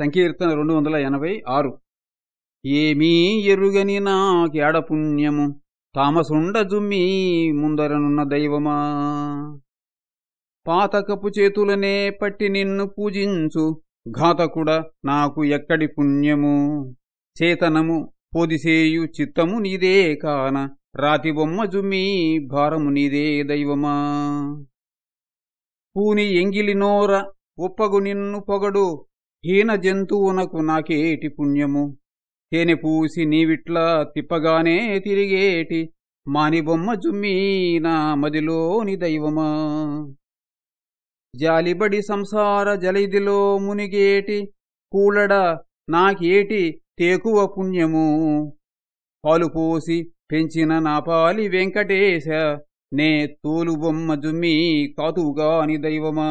సంకీర్తన రెండు వందల ఎనభై ఆరు. ఏమీ ఎరుగని నాకేడ పుణ్యము తామసుండ జుమ్మి ముందరనున్న దైవమా. పాతకపు చేతులనే పట్టి నిన్ను పూజించు ఘాతకుడ నాకు ఎక్కడి పుణ్యము? చేతనము పొదిసేయు చిత్తము నీదే కాన రాతి బొమ్మ జుమ్మి భారము నీదే దైవమా. పూని ఎంగిలి నోర ఒప్పగు నిన్ను పొగడు హీన జంతువునకు నాకేటి పుణ్యము? తేనె పూసి నీవిట్లా తిప్పగానే తిరిగేటి? మాని బొమ్మ జుమ్మి నా మదిలోని దైవమా? జాలిబడి సంసార జలిదిలో మునిగేటి? కూలడ నాకేటి తేకువ పుణ్యము? పాలు పోసి పెంచిన నాపాలి వెంకటేశ నే తోలు బొమ్మ జుమ్మి కాతువుగాని దైవమా?